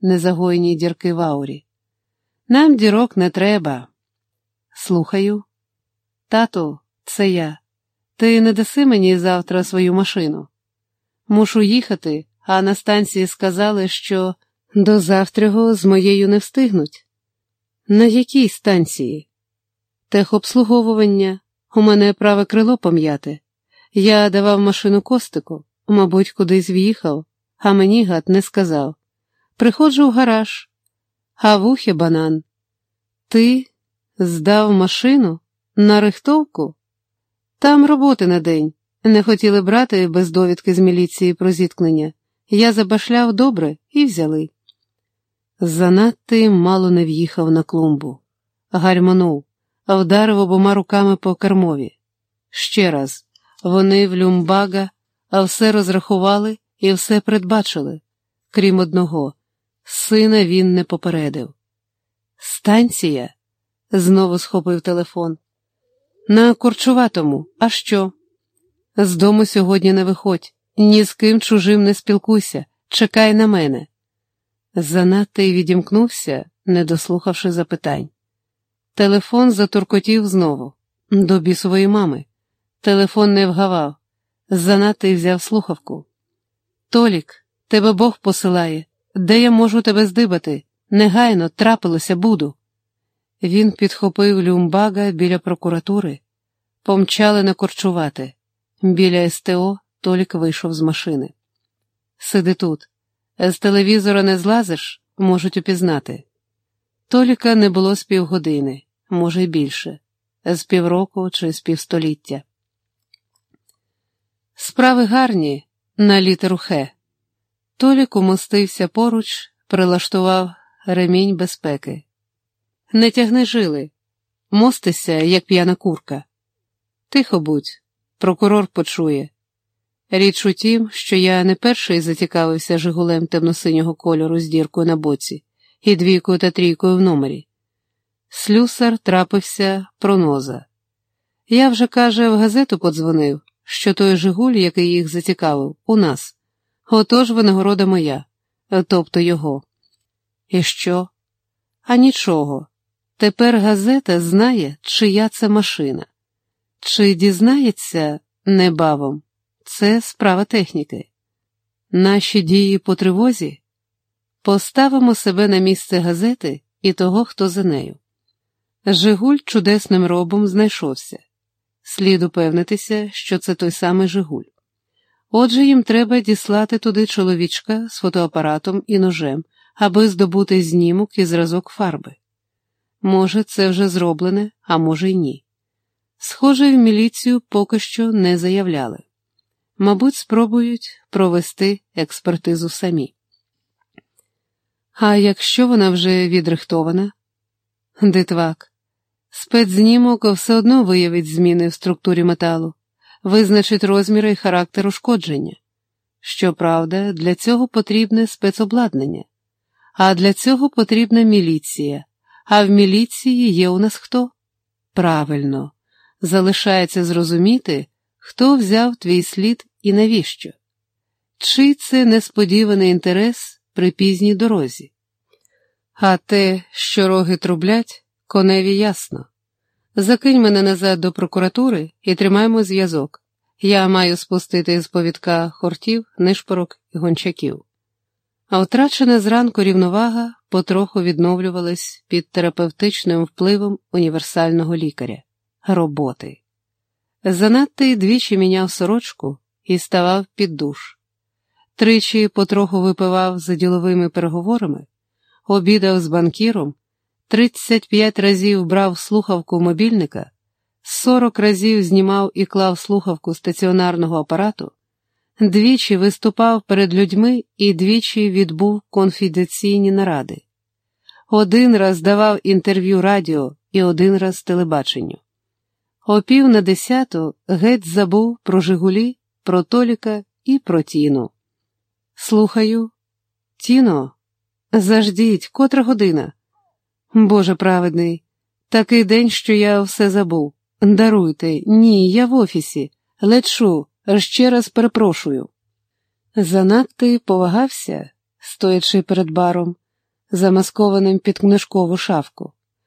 незагойні дірки в аурі. Нам дірок не треба. Слухаю. Тату, це я. Ти не даси мені завтра свою машину. Мушу їхати, а на станції сказали, що до завтрього з моєю не встигнуть. На якій станції? Техобслуговування. У мене праве крило пом'яте. Я давав машину костику, мабуть, кудись в'їхав, а мені гад не сказав. Приходжу в гараж, а вухи банан. Ти здав машину на рихтовку? Там роботи на день. Не хотіли брати без довідки з міліції про зіткнення. Я забашляв добре і взяли. Занадто мало не в'їхав на клумбу. Гальманув, вдарив обома руками по кермові. Ще раз, вони в люмбага, а все розрахували і все передбачили, крім одного. Сина він не попередив. Станція? знову схопив телефон. На Корчуватому, а що? З дому сьогодні не виходь, ні з ким чужим не спілкуйся, чекай на мене. Занадто й відімкнувся, не дослухавши запитань. Телефон затуркотів знову, до бісової мами. Телефон не вгавав, занадто й взяв слухавку. Толік, тебе Бог посилає, де я можу тебе здибати? Негайно трапилося буду. Він підхопив люмбага біля прокуратури, помчали на корчувати. Біля СТО Толік вийшов з машини. Сиди тут. З телевізора не злазиш, можуть упізнати. Толіка не було з півгодини, може й більше, з півроку чи з півстоліття. Справи гарні на літеру Х. Толік умостився поруч, прилаштував ремінь безпеки. Не тягни жили, мостися, як п'яна курка. Тихо будь, прокурор почує. Річ у тім, що я не перший зацікавився жигулем темно-синього кольору з діркою на боці і двійкою та трійкою в номері. Слюсар трапився проноза. Я вже, каже, в газету подзвонив, що той Жигуль, який їх зацікавив, у нас. Отож винагорода моя, тобто його. І що? А нічого. Тепер газета знає, чия це машина. Чи дізнається небавом? Це справа техніки. Наші дії по тривозі поставимо себе на місце газети і того, хто за нею. Жигуль чудесним робом знайшовся. Слід упевнитися, що це той самий Жигуль. Отже, їм треба діслати туди чоловічка з фотоапаратом і ножем, аби здобути знімок і зразок фарби. Може, це вже зроблене, а може й ні. Схоже, в міліцію поки що не заявляли. Мабуть, спробують провести експертизу самі. А якщо вона вже відрихтована? Дитвак, спецзнімок все одно виявить зміни в структурі металу, визначить розміри і характер ушкодження. Щоправда, для цього потрібне спецобладнання, а для цього потрібна міліція. А в міліції є у нас хто? Правильно, залишається зрозуміти, хто взяв твій слід і навіщо? Чи це несподіваний інтерес при пізній дорозі? А те, що роги трублять, коневі ясно. Закинь мене назад до прокуратури і тримаймо зв'язок. Я маю спустити з повідка хортів, нишпорок і гончаків. А втрачена зранку рівновага потроху відновлювалась під терапевтичним впливом універсального лікаря роботи. Занадто й двічі міняв сорочку і ставав під душ. Тричі потроху випивав за діловими переговорами, обідав з банкіром, 35 разів брав слухавку мобільника, 40 разів знімав і клав слухавку стаціонарного апарату, двічі виступав перед людьми і двічі відбув конфіденційні наради. Один раз давав інтерв'ю радіо і один раз телебаченню. О пів на десяту геть забув про Жигулі, про Толіка і про Тіну. Слухаю, Тіно, заждіть, котра година. Боже праведний, такий день, що я все забув. Даруйте, ні, я в офісі, лечу, ще раз перепрошую. Занадто повагався, стоячи перед баром, замаскованим під книжкову шафку.